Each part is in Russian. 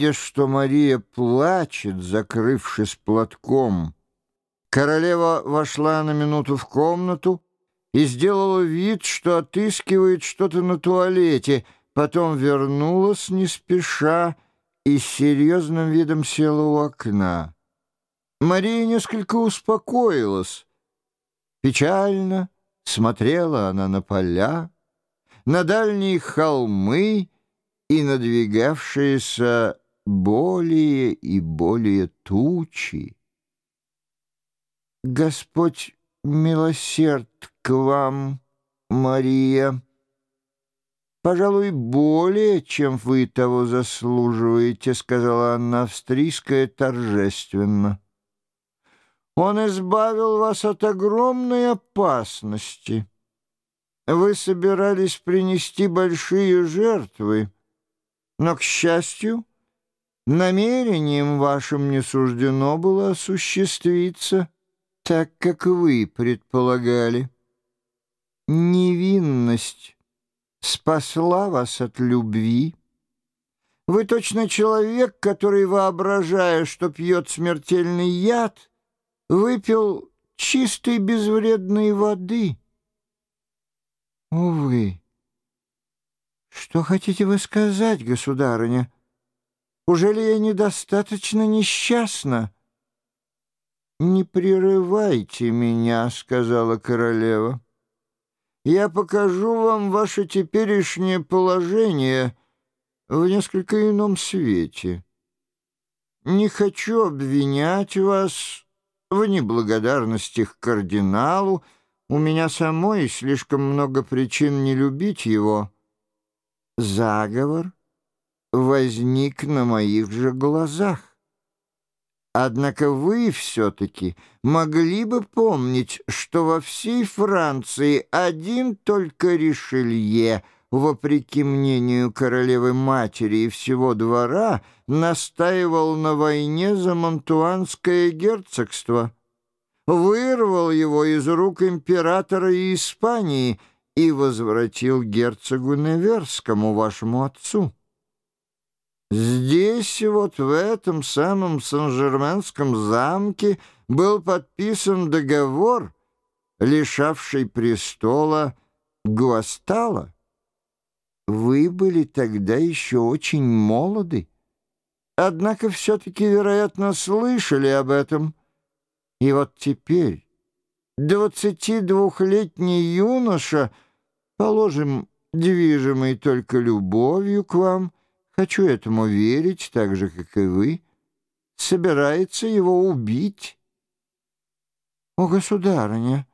Видя, что Мария плачет, закрывшись платком, королева вошла на минуту в комнату и сделала вид, что отыскивает что-то на туалете, потом вернулась не спеша и с серьезным видом села у окна. Мария несколько успокоилась. Печально смотрела она на поля, на дальние холмы и надвигавшиеся более и более тучи. Господь милосерд к вам, Мария, пожалуй, более, чем вы того заслуживаете, сказала Анна Австрийская торжественно. Он избавил вас от огромной опасности. Вы собирались принести большие жертвы, но, к счастью, намерением вашим не суждено было осуществиться, так, как вы предполагали. Невинность спасла вас от любви. Вы точно человек, который, воображая, что пьет смертельный яд, выпил чистой безвредной воды. Увы, что хотите вы сказать, государыня? Ужели я недостаточно несчастна? «Не прерывайте меня», — сказала королева. «Я покажу вам ваше теперешнее положение в несколько ином свете. Не хочу обвинять вас в неблагодарности к кардиналу, у меня самой слишком много причин не любить его. Заговор возник на моих же глазах. Однако вы все-таки могли бы помнить, что во всей Франции один только Ришелье, вопреки мнению королевы-матери и всего двора, настаивал на войне за Монтуанское герцогство, вырвал его из рук императора и Испании и возвратил герцогу Неверскому, вашему отцу. Здесь, вот в этом самом Сан-Жерменском замке, был подписан договор, лишавший престола Гуастала. Вы были тогда еще очень молоды, однако все-таки, вероятно, слышали об этом. И вот теперь двадцати двухлетний юноша, положим, движимый только любовью к вам, хочу этому верить, так же, как и вы, собирается его убить. О, государыня,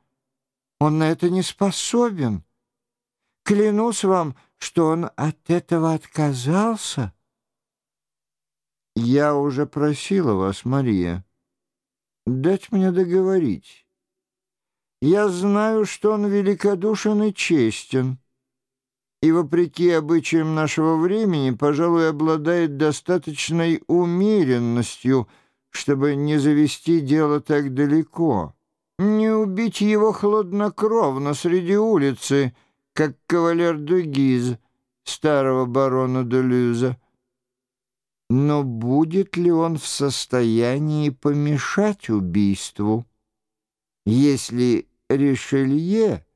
он на это не способен. Клянусь вам, что он от этого отказался. Я уже просила вас, Мария, дать мне договорить. Я знаю, что он великодушен и честен, и, вопреки обычаям нашего времени, пожалуй, обладает достаточной умеренностью, чтобы не завести дело так далеко, не убить его хладнокровно среди улицы, как кавалер Дугиз, старого барона Делюза. Но будет ли он в состоянии помешать убийству, если Ришелье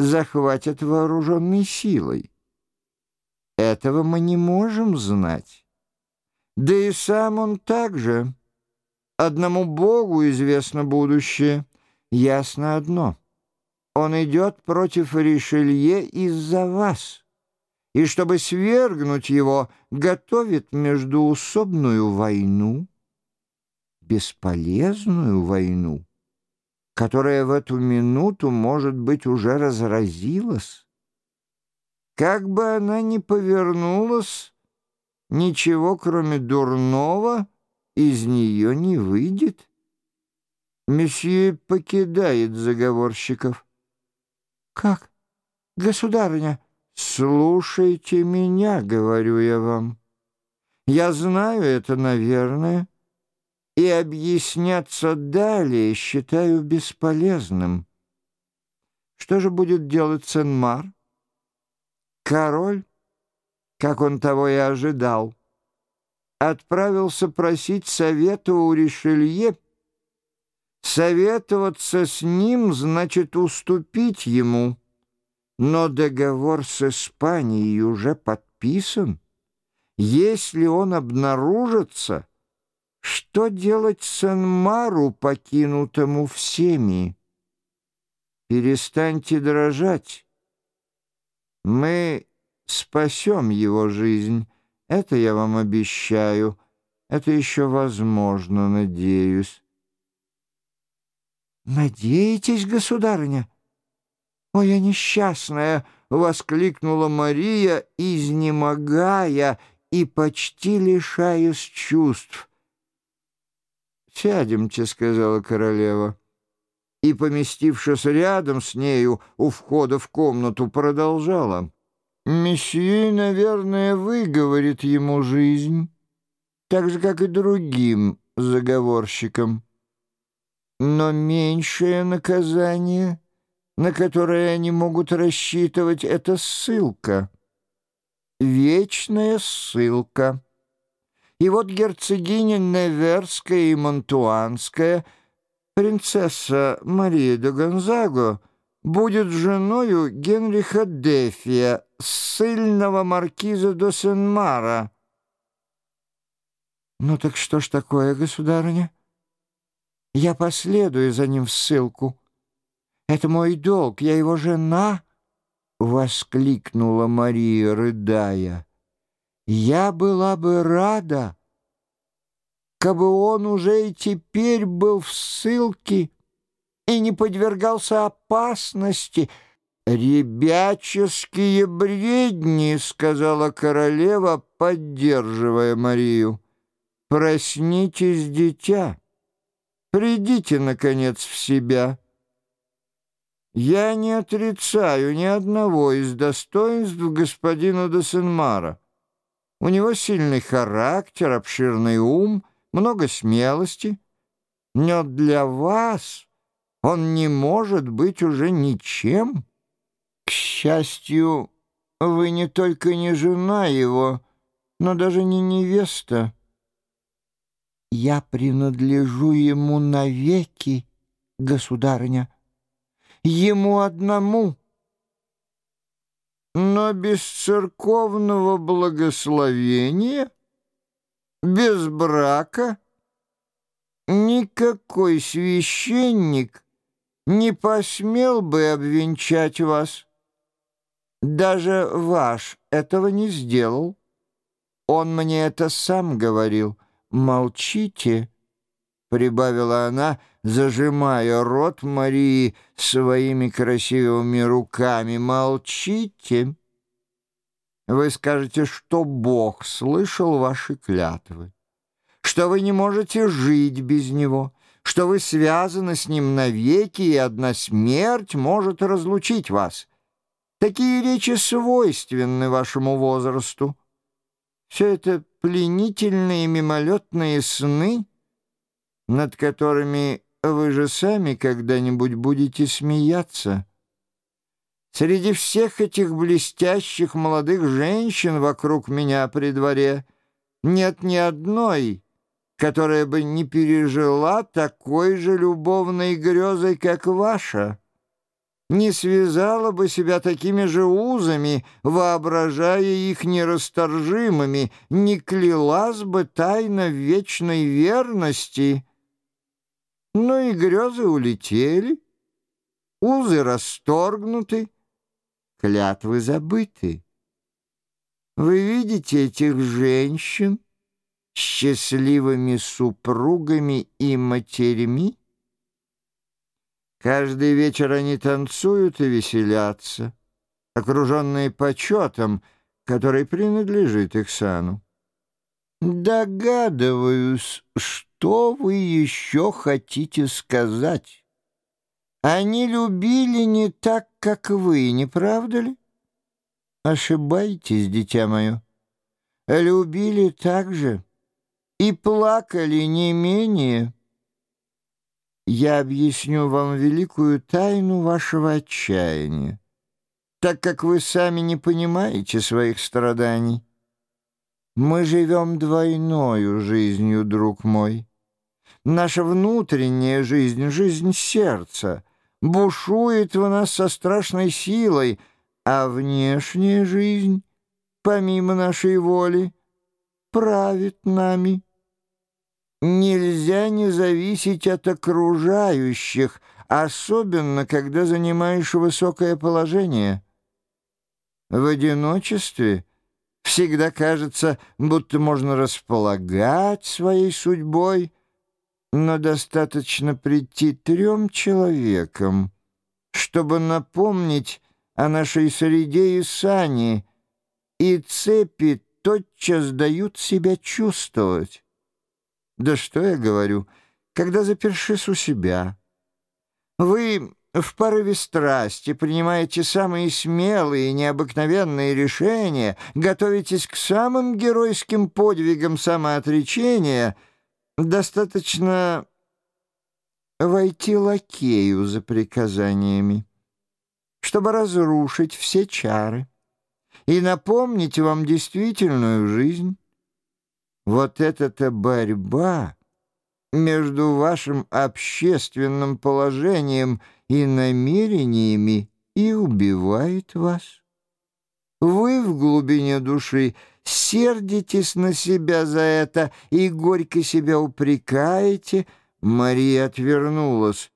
захватят вооруженной силой? Этого мы не можем знать. Да и сам он также. Одному Богу известно будущее. Ясно одно — он идет против Ришелье из-за вас, и чтобы свергнуть его, готовит междуусобную войну, бесполезную войну, которая в эту минуту, может быть, уже разразилась. Как бы она ни повернулась, ничего, кроме дурного, из нее не выйдет. Месье покидает заговорщиков. «Как? Государыня?» «Слушайте меня, — говорю я вам. Я знаю это, наверное, и объясняться далее считаю бесполезным. Что же будет делать Сен-Мар? Король, как он того и ожидал, отправился просить совета у Ришелье. Советоваться с ним значит уступить ему, но договор с Испанией уже подписан. Если он обнаружится, что делать Санмару, покинутому всеми? Перестаньте дрожать. Мы спасем его жизнь. Это я вам обещаю. Это еще возможно, надеюсь. «Надеетесь, государыня?» «Ой, я несчастная!» — воскликнула Мария, изнемогая и почти лишаясь чувств. «Сядемте», — сказала королева. И, поместившись рядом с нею у входа в комнату, продолжала. Месье, наверное, выговорит ему жизнь, так же, как и другим заговорщикам. Но меньшее наказание, на которое они могут рассчитывать, — это ссылка. Вечная ссылка. И вот герцогиня Неверская и Монтуанская, принцесса Мария де Гонзаго, будет женою Генриха Дефия, сильного маркиза до Сен-Мара. «Ну так что ж такое, государыня? Я последую за ним в ссылку. Это мой долг, я его жена!» — воскликнула Мария, рыдая. «Я была бы рада, кабы он уже и теперь был в ссылке» и не подвергался опасности. «Ребяческие бредни», — сказала королева, поддерживая Марию. «Проснитесь, дитя, придите, наконец, в себя». Я не отрицаю ни одного из достоинств господина де Сенмара. У него сильный характер, обширный ум, много смелости. Но для вас он не может быть уже ничем. К счастью, вы не только не жена его, но даже не невеста. Я принадлежу ему навеки, государыня, ему одному. Но без церковного благословения, без брака, никакой священник — не посмел бы обвенчать вас. Даже ваш этого не сделал. Он мне это сам говорил. Молчите, — прибавила она, зажимая рот Марии своими красивыми руками. Молчите. Вы скажете, что Бог слышал ваши клятвы, что вы не можете жить без Него, что вы связаны с ним навеки, и одна смерть может разлучить вас. Такие речи свойственны вашему возрасту. Все это пленительные мимолетные сны, над которыми вы же сами когда-нибудь будете смеяться. Среди всех этих блестящих молодых женщин вокруг меня при дворе нет ни одной, которая бы не пережила такой же любовной грезой, как ваша, не связала бы себя такими же узами, воображая их нерасторжимыми, не клялась бы тайно вечной верности. Но и грезы улетели, узы расторгнуты, клятвы забыты. Вы видите этих женщин, счастливыми супругами и матерьми? Каждый вечер они танцуют и веселятся, окруженные почетом, который принадлежит их сану. Догадываюсь, что вы еще хотите сказать. Они любили не так, как вы, не правда ли? Ошибаетесь, дитя мое. Любили так же, и плакали не менее. Я объясню вам великую тайну вашего отчаяния, так как вы сами не понимаете своих страданий. Мы живем двойною жизнью, друг мой. Наша внутренняя жизнь, жизнь сердца, бушует в нас со страшной силой, а внешняя жизнь, помимо нашей воли, правит нами. Нельзя не зависеть от окружающих, особенно когда занимаешь высокое положение. В одиночестве всегда кажется, будто можно располагать своей судьбой, но достаточно прийти трем человекам, чтобы напомнить о нашей среде и сани, и цепи тотчас дают себя чувствовать. Да что я говорю, когда запершись у себя, вы в порыве страсти принимаете самые смелые и необыкновенные решения, готовитесь к самым геройским подвигам самоотречения, достаточно войти лакею за приказаниями, чтобы разрушить все чары и напомнить вам действительную жизнь. Вот эта-то борьба между вашим общественным положением и намерениями и убивает вас. Вы в глубине души сердитесь на себя за это и горько себя упрекаете. Мария отвернулась.